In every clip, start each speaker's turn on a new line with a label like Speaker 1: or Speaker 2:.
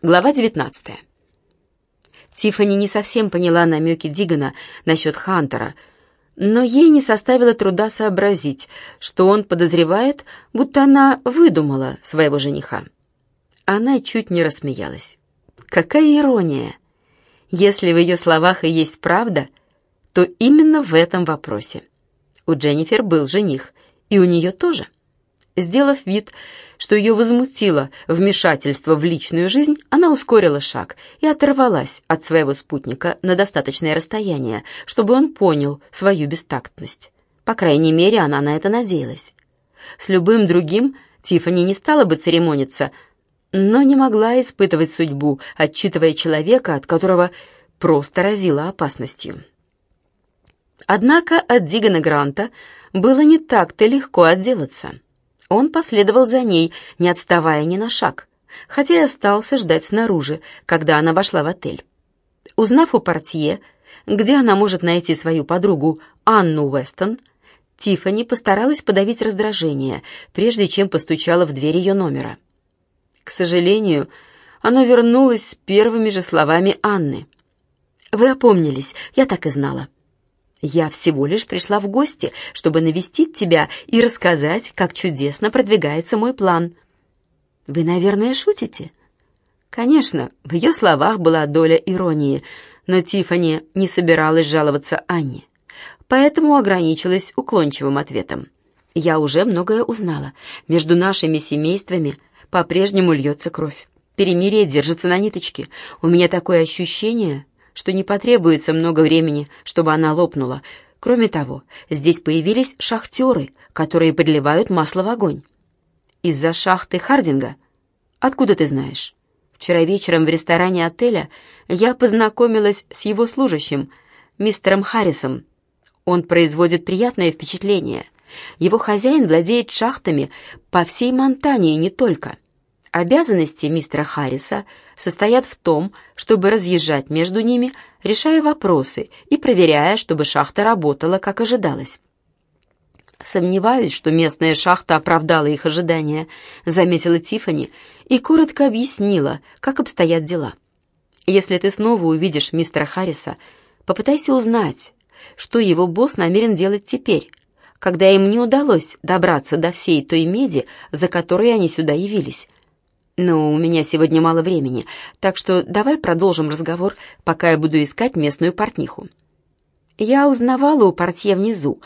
Speaker 1: Глава 19. Тиффани не совсем поняла намеки Дигана насчет Хантера, но ей не составило труда сообразить, что он подозревает, будто она выдумала своего жениха. Она чуть не рассмеялась. Какая ирония! Если в ее словах и есть правда, то именно в этом вопросе. У Дженнифер был жених, и у нее тоже. Сделав вид, что ее возмутило вмешательство в личную жизнь, она ускорила шаг и оторвалась от своего спутника на достаточное расстояние, чтобы он понял свою бестактность. По крайней мере, она на это надеялась. С любым другим Тиффани не стала бы церемониться, но не могла испытывать судьбу, отчитывая человека, от которого просто разила опасностью. Однако от Дигана Гранта было не так-то легко отделаться. Он последовал за ней, не отставая ни на шаг, хотя и остался ждать снаружи, когда она вошла в отель. Узнав у портье, где она может найти свою подругу Анну Уэстон, Тиффани постаралась подавить раздражение, прежде чем постучала в дверь ее номера. К сожалению, оно вернулось с первыми же словами Анны. «Вы опомнились, я так и знала». Я всего лишь пришла в гости, чтобы навестить тебя и рассказать, как чудесно продвигается мой план. Вы, наверное, шутите? Конечно, в ее словах была доля иронии, но Тифани не собиралась жаловаться Анне, поэтому ограничилась уклончивым ответом. Я уже многое узнала. Между нашими семействами по-прежнему льется кровь. Перемирие держится на ниточке. У меня такое ощущение, что не потребуется много времени, чтобы она лопнула. Кроме того, здесь появились шахтеры, которые подливают масло в огонь. Из-за шахты Хардинга? Откуда ты знаешь? Вчера вечером в ресторане отеля я познакомилась с его служащим, мистером Харрисом. Он производит приятное впечатление. Его хозяин владеет шахтами по всей Монтане и не только. Обязанности мистера Харриса состоят в том, чтобы разъезжать между ними, решая вопросы и проверяя, чтобы шахта работала, как ожидалось. «Сомневаюсь, что местная шахта оправдала их ожидания», — заметила Тифани и коротко объяснила, как обстоят дела. «Если ты снова увидишь мистера Харриса, попытайся узнать, что его босс намерен делать теперь, когда им не удалось добраться до всей той меди, за которой они сюда явились. «Но у меня сегодня мало времени, так что давай продолжим разговор, пока я буду искать местную портниху». Я узнавала у портье внизу.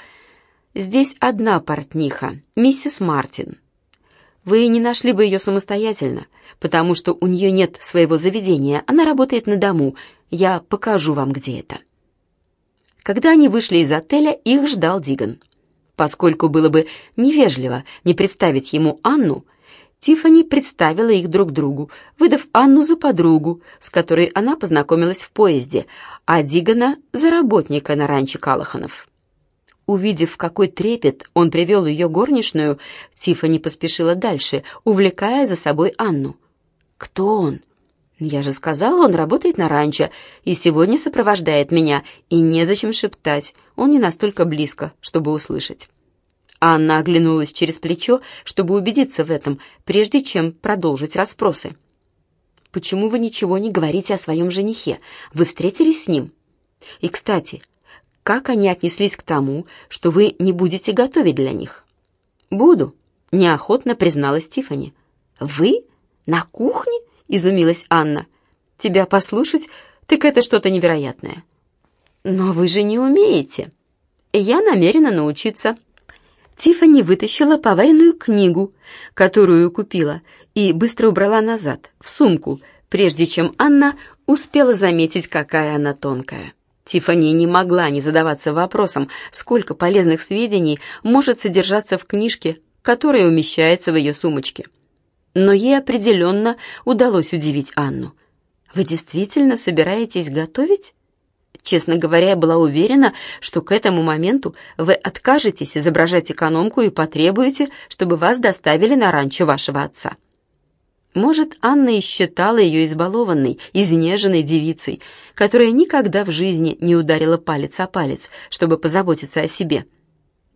Speaker 1: Здесь одна портниха, миссис Мартин. Вы не нашли бы ее самостоятельно, потому что у нее нет своего заведения, она работает на дому. Я покажу вам, где это. Когда они вышли из отеля, их ждал Диган. Поскольку было бы невежливо не представить ему Анну, Тиффани представила их друг другу, выдав Анну за подругу, с которой она познакомилась в поезде, а Дигана — за работника на ранче Калаханов. Увидев, какой трепет он привел ее горничную, Тиффани поспешила дальше, увлекая за собой Анну. «Кто он?» «Я же сказала, он работает на ранчо и сегодня сопровождает меня, и незачем шептать, он не настолько близко, чтобы услышать». Анна оглянулась через плечо, чтобы убедиться в этом, прежде чем продолжить расспросы. «Почему вы ничего не говорите о своем женихе? Вы встретились с ним? И, кстати, как они отнеслись к тому, что вы не будете готовить для них?» «Буду», — неохотно призналась Тифани. «Вы? На кухне?» — изумилась Анна. «Тебя послушать, так это что-то невероятное». «Но вы же не умеете». «Я намерена научиться», Тиффани вытащила поваренную книгу, которую купила, и быстро убрала назад, в сумку, прежде чем Анна успела заметить, какая она тонкая. Тиффани не могла не задаваться вопросом, сколько полезных сведений может содержаться в книжке, которая умещается в ее сумочке. Но ей определенно удалось удивить Анну. «Вы действительно собираетесь готовить?» Честно говоря, я была уверена, что к этому моменту вы откажетесь изображать экономку и потребуете, чтобы вас доставили на ранчо вашего отца. Может, Анна и считала ее избалованной, изнеженной девицей, которая никогда в жизни не ударила палец о палец, чтобы позаботиться о себе.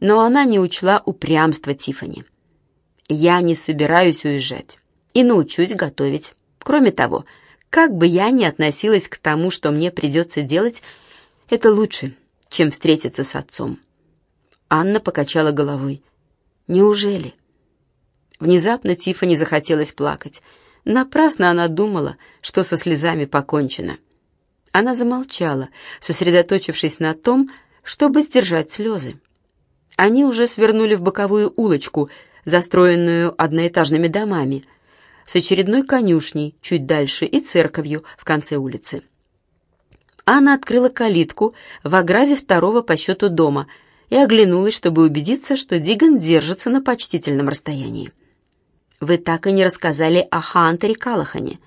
Speaker 1: Но она не учла упрямства Тифани. «Я не собираюсь уезжать и научусь готовить. Кроме того, как бы я ни относилась к тому, что мне придется делать, это лучше, чем встретиться с отцом. Анна покачала головой. Неужели? Внезапно Тиффани захотелось плакать. Напрасно она думала, что со слезами покончено. Она замолчала, сосредоточившись на том, чтобы сдержать слезы. Они уже свернули в боковую улочку, застроенную одноэтажными домами, с очередной конюшней чуть дальше и церковью в конце улицы. Анна открыла калитку в ограде второго по счету дома и оглянулась, чтобы убедиться, что Диган держится на почтительном расстоянии. «Вы так и не рассказали о Хантере Калахане».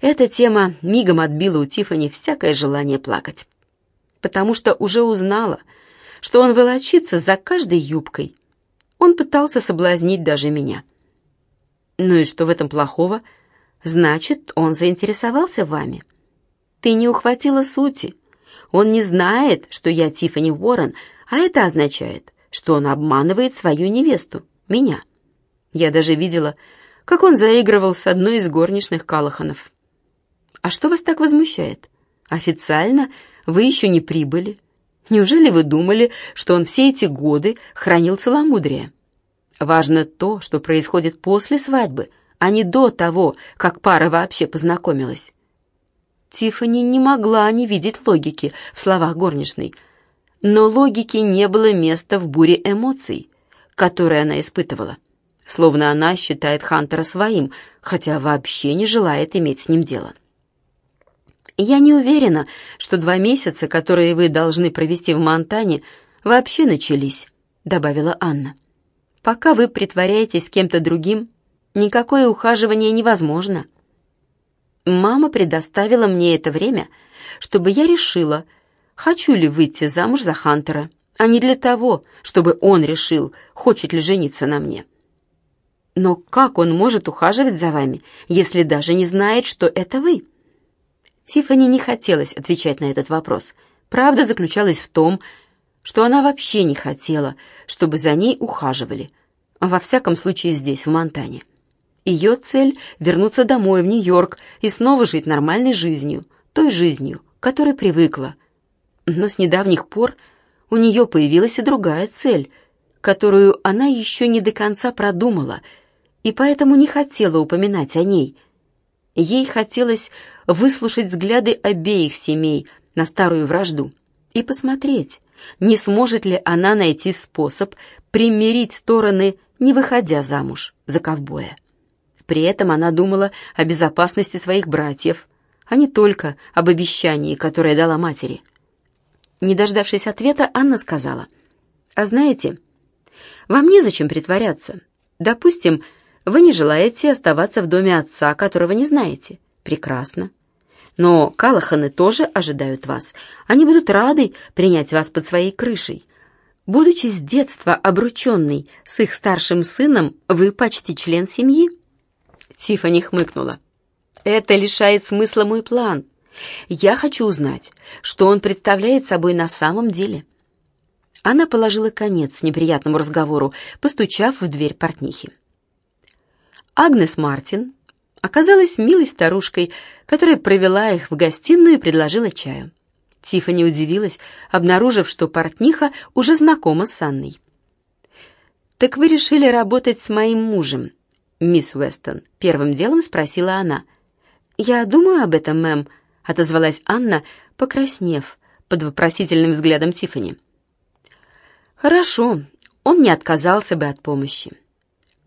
Speaker 1: Эта тема мигом отбила у Тифани всякое желание плакать, потому что уже узнала, что он волочится за каждой юбкой. Он пытался соблазнить даже меня. Ну и что в этом плохого? Значит, он заинтересовался вами. Ты не ухватила сути. Он не знает, что я Тиффани Уоррен, а это означает, что он обманывает свою невесту, меня. Я даже видела, как он заигрывал с одной из горничных Калаханов. А что вас так возмущает? Официально вы еще не прибыли. Неужели вы думали, что он все эти годы хранил целомудрие? Важно то, что происходит после свадьбы, а не до того, как пара вообще познакомилась. Тиффани не могла не видеть логики в словах горничной, но логики не было места в буре эмоций, которые она испытывала, словно она считает Хантера своим, хотя вообще не желает иметь с ним дело. «Я не уверена, что два месяца, которые вы должны провести в Монтане, вообще начались», — добавила Анна. Пока вы притворяетесь кем-то другим, никакое ухаживание невозможно. Мама предоставила мне это время, чтобы я решила, хочу ли выйти замуж за Хантера, а не для того, чтобы он решил, хочет ли жениться на мне. Но как он может ухаживать за вами, если даже не знает, что это вы? Тиффани не хотелось отвечать на этот вопрос. Правда заключалась в том, что она вообще не хотела, чтобы за ней ухаживали. Во всяком случае здесь, в Монтане. Ее цель — вернуться домой, в Нью-Йорк, и снова жить нормальной жизнью, той жизнью, которой привыкла. Но с недавних пор у нее появилась и другая цель, которую она еще не до конца продумала, и поэтому не хотела упоминать о ней. Ей хотелось выслушать взгляды обеих семей на старую вражду и посмотреть, не сможет ли она найти способ примирить стороны, не выходя замуж за ковбоя. При этом она думала о безопасности своих братьев, а не только об обещании, которое дала матери. Не дождавшись ответа, Анна сказала, «А знаете, вам незачем притворяться. Допустим, вы не желаете оставаться в доме отца, которого не знаете. Прекрасно. Но Калаханы тоже ожидают вас. Они будут рады принять вас под своей крышей. Будучи с детства обрученной с их старшим сыном, вы почти член семьи?» Тиффани хмыкнула. «Это лишает смысла мой план. Я хочу узнать, что он представляет собой на самом деле». Она положила конец неприятному разговору, постучав в дверь портнихи. Агнес Мартин оказалась милой старушкой, которая провела их в гостиную и предложила чаю. Тиффани удивилась, обнаружив, что портниха уже знакома с Анной. «Так вы решили работать с моим мужем?» «Мисс Уэстон», — первым делом спросила она. «Я думаю об этом, мэм», — отозвалась Анна, покраснев под вопросительным взглядом Тиффани. «Хорошо, он не отказался бы от помощи».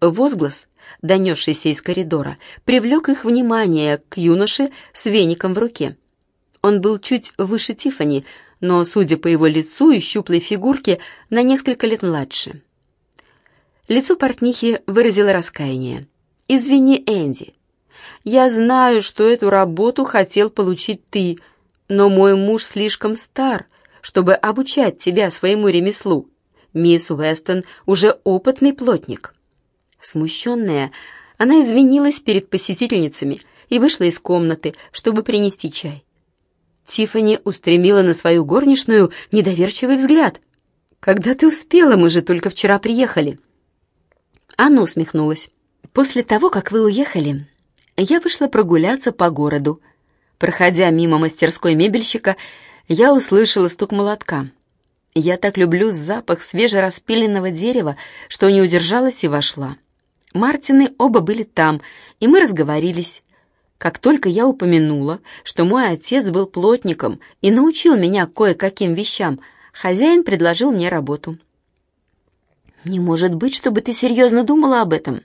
Speaker 1: Возглас донесшийся из коридора, привлек их внимание к юноше с веником в руке. Он был чуть выше Тифани, но, судя по его лицу и щуплой фигурке, на несколько лет младше. Лицо портнихи выразило раскаяние. «Извини, Энди. Я знаю, что эту работу хотел получить ты, но мой муж слишком стар, чтобы обучать тебя своему ремеслу. Мисс Уэстон уже опытный плотник». Смущенная, она извинилась перед посетительницами и вышла из комнаты, чтобы принести чай. Тиффани устремила на свою горничную недоверчивый взгляд. «Когда ты успела? Мы же только вчера приехали». Анна усмехнулась. «После того, как вы уехали, я вышла прогуляться по городу. Проходя мимо мастерской мебельщика, я услышала стук молотка. Я так люблю запах свежераспиленного дерева, что не удержалась и вошла. Мартины оба были там, и мы разговорились. Как только я упомянула, что мой отец был плотником и научил меня кое-каким вещам, хозяин предложил мне работу. «Не может быть, чтобы ты серьезно думала об этом»,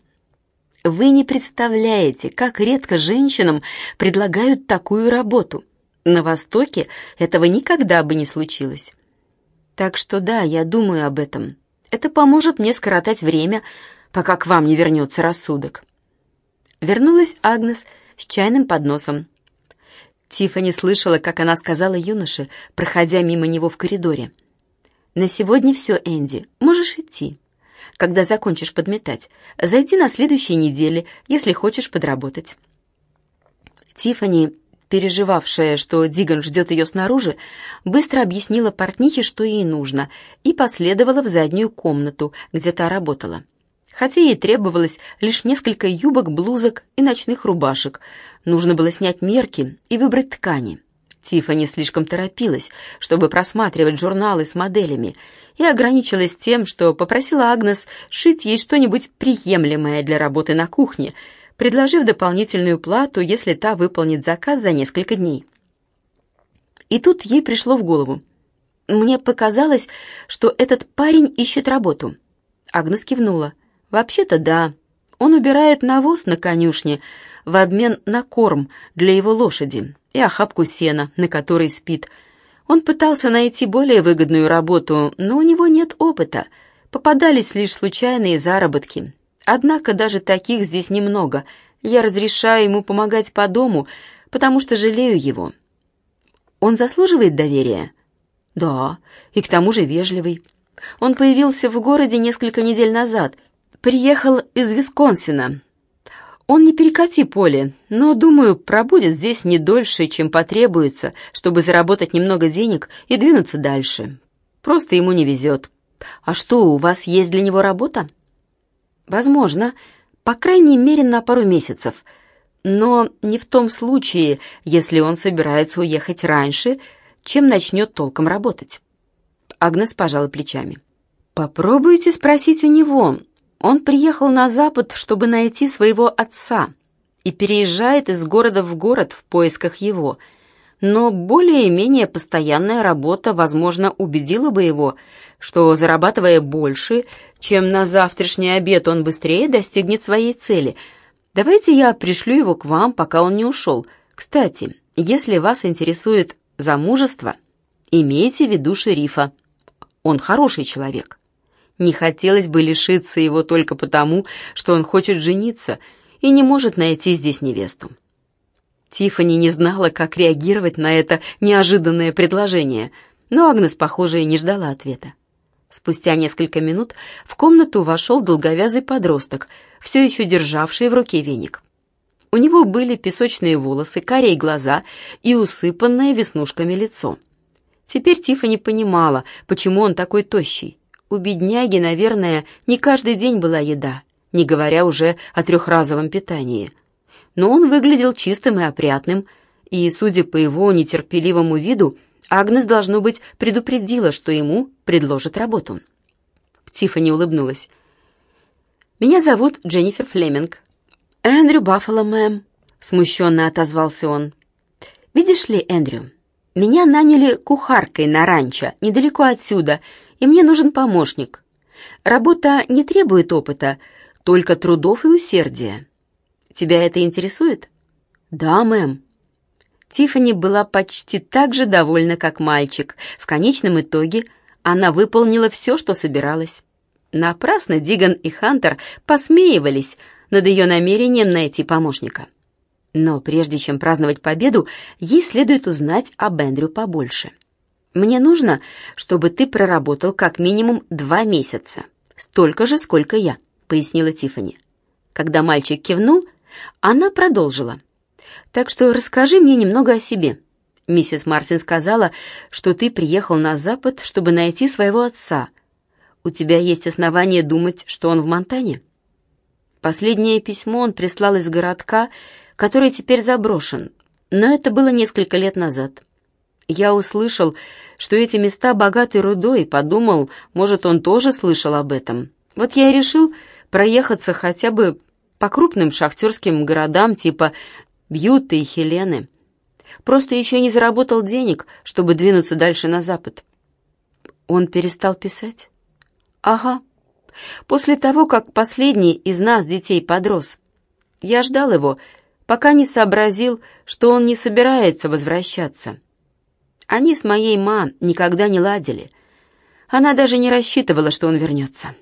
Speaker 1: вы не представляете, как редко женщинам предлагают такую работу. На Востоке этого никогда бы не случилось. Так что да, я думаю об этом. Это поможет мне скоротать время, пока к вам не вернется рассудок. Вернулась Агнес с чайным подносом. Тиффани слышала, как она сказала юноше, проходя мимо него в коридоре. «На сегодня все, Энди. Можешь идти» когда закончишь подметать. Зайди на следующей неделе, если хочешь подработать». Тифани, переживавшая, что Диган ждет ее снаружи, быстро объяснила портнихе, что ей нужно, и последовала в заднюю комнату, где та работала. Хотя ей требовалось лишь несколько юбок, блузок и ночных рубашек, нужно было снять мерки и выбрать ткани. Тифани слишком торопилась, чтобы просматривать журналы с моделями, и ограничилась тем, что попросила Агнес шить ей что-нибудь приемлемое для работы на кухне, предложив дополнительную плату, если та выполнит заказ за несколько дней. И тут ей пришло в голову. «Мне показалось, что этот парень ищет работу». Агнес кивнула. «Вообще-то да. Он убирает навоз на конюшне в обмен на корм для его лошади и охапку сена, на которой спит». Он пытался найти более выгодную работу, но у него нет опыта. Попадались лишь случайные заработки. Однако даже таких здесь немного. Я разрешаю ему помогать по дому, потому что жалею его. Он заслуживает доверия? Да, и к тому же вежливый. Он появился в городе несколько недель назад. Приехал из Висконсина. Он не перекати поле, но, думаю, пробудет здесь не дольше, чем потребуется, чтобы заработать немного денег и двинуться дальше. Просто ему не везет. А что, у вас есть для него работа? Возможно, по крайней мере, на пару месяцев. Но не в том случае, если он собирается уехать раньше, чем начнет толком работать. Агнес пожала плечами. «Попробуйте спросить у него, он приехал на запад, чтобы найти своего отца, и переезжает из города в город в поисках его. Но более-менее постоянная работа, возможно, убедила бы его, что, зарабатывая больше, чем на завтрашний обед, он быстрее достигнет своей цели. Давайте я пришлю его к вам, пока он не ушел. Кстати, если вас интересует замужество, имейте в виду шерифа. Он хороший человек. Не хотелось бы лишиться его только потому, что он хочет жениться и не может найти здесь невесту. Тиффани не знала, как реагировать на это неожиданное предложение, но Агнес, похоже, и не ждала ответа. Спустя несколько минут в комнату вошел долговязый подросток, все еще державший в руке веник. У него были песочные волосы, карие глаза и усыпанное веснушками лицо. Теперь Тиффани понимала, почему он такой тощий. У бедняги, наверное, не каждый день была еда, не говоря уже о трехразовом питании. Но он выглядел чистым и опрятным, и, судя по его нетерпеливому виду, Агнес, должно быть, предупредила, что ему предложат работу. Тиффани улыбнулась. «Меня зовут Дженнифер Флеминг». «Эндрю Баффало, мэм», — смущенно отозвался он. «Видишь ли, Эндрю, меня наняли кухаркой на ранчо, недалеко отсюда, и мне нужен помощник. Работа не требует опыта, только трудов и усердия. Тебя это интересует? Да, мэм. Тиффани была почти так же довольна, как мальчик. В конечном итоге она выполнила все, что собиралась. Напрасно Диган и Хантер посмеивались над ее намерением найти помощника. Но прежде чем праздновать победу, ей следует узнать об Эндрю побольше. Мне нужно, чтобы ты проработал как минимум два месяца. Столько же, сколько я», — пояснила Тиффани. Когда мальчик кивнул, она продолжила. «Так что расскажи мне немного о себе. Миссис Мартин сказала, что ты приехал на Запад, чтобы найти своего отца. У тебя есть основания думать, что он в Монтане?» Последнее письмо он прислал из городка, который теперь заброшен, но это было несколько лет назад. Я услышал, что эти места богаты рудой, подумал, может, он тоже слышал об этом. Вот я и решил проехаться хотя бы по крупным шахтерским городам типа Бьюты и Хелены. Просто еще не заработал денег, чтобы двинуться дальше на запад. Он перестал писать? Ага. После того, как последний из нас, детей, подрос. Я ждал его, пока не сообразил, что он не собирается возвращаться. Они с моей ма никогда не ладили. Она даже не рассчитывала, что он вернется.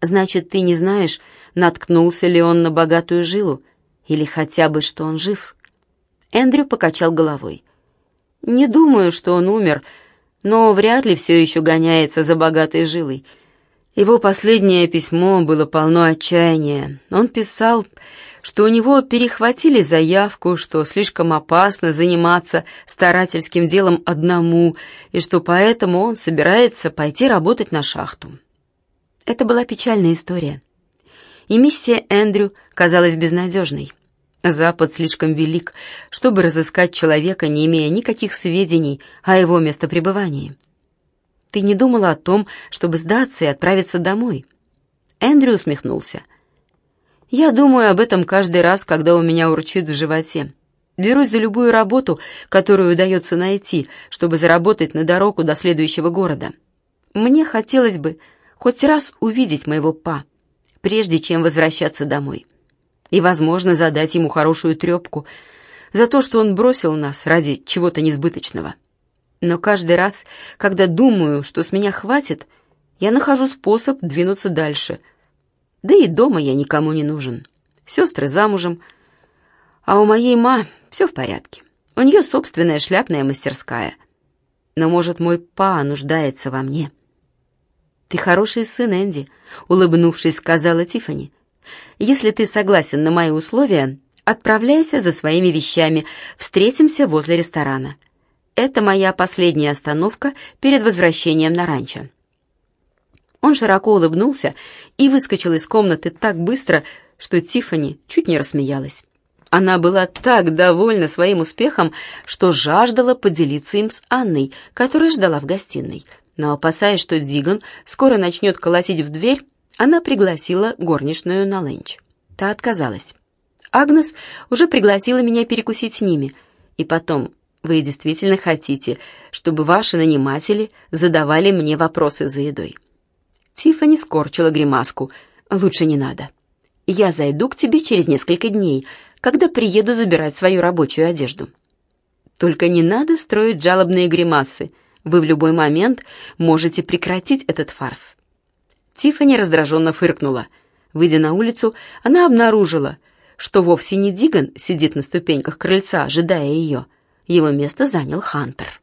Speaker 1: Значит, ты не знаешь, наткнулся ли он на богатую жилу, или хотя бы, что он жив?» Эндрю покачал головой. «Не думаю, что он умер, но вряд ли все еще гоняется за богатой жилой. Его последнее письмо было полно отчаяния. Он писал, что у него перехватили заявку, что слишком опасно заниматься старательским делом одному, и что поэтому он собирается пойти работать на шахту. Это была печальная история. И миссия Эндрю казалась безнадежной. Запад слишком велик, чтобы разыскать человека, не имея никаких сведений о его местопребывании. Ты не думала о том, чтобы сдаться и отправиться домой?» Эндрю усмехнулся. «Я думаю об этом каждый раз, когда у меня урчит в животе. Берусь за любую работу, которую удается найти, чтобы заработать на дорогу до следующего города. Мне хотелось бы хоть раз увидеть моего па, прежде чем возвращаться домой. И, возможно, задать ему хорошую трепку за то, что он бросил нас ради чего-то несбыточного. Но каждый раз, когда думаю, что с меня хватит, я нахожу способ двинуться дальше. Да и дома я никому не нужен. Сестры замужем, а у моей ма все в порядке. У нее собственная шляпная мастерская. Но, может, мой па нуждается во мне». «Ты хороший сын, Энди», — улыбнувшись, сказала Тифани. «Если ты согласен на мои условия, отправляйся за своими вещами. Встретимся возле ресторана. Это моя последняя остановка перед возвращением на ранчо». Он широко улыбнулся и выскочил из комнаты так быстро, что Тифани чуть не рассмеялась. Она была так довольна своим успехом, что жаждала поделиться им с Анной, которая ждала в гостиной — но, опасаясь, что Диган скоро начнет колотить в дверь, она пригласила горничную на ленч. Та отказалась. Агнес уже пригласила меня перекусить с ними. И потом, вы действительно хотите, чтобы ваши наниматели задавали мне вопросы за едой?» Тиффани скорчила гримаску. «Лучше не надо. Я зайду к тебе через несколько дней, когда приеду забирать свою рабочую одежду. Только не надо строить жалобные гримасы. Вы в любой момент можете прекратить этот фарс». Тиффани раздраженно фыркнула. Выйдя на улицу, она обнаружила, что вовсе не Диган сидит на ступеньках крыльца, ожидая ее. Его место занял Хантер.